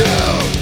You.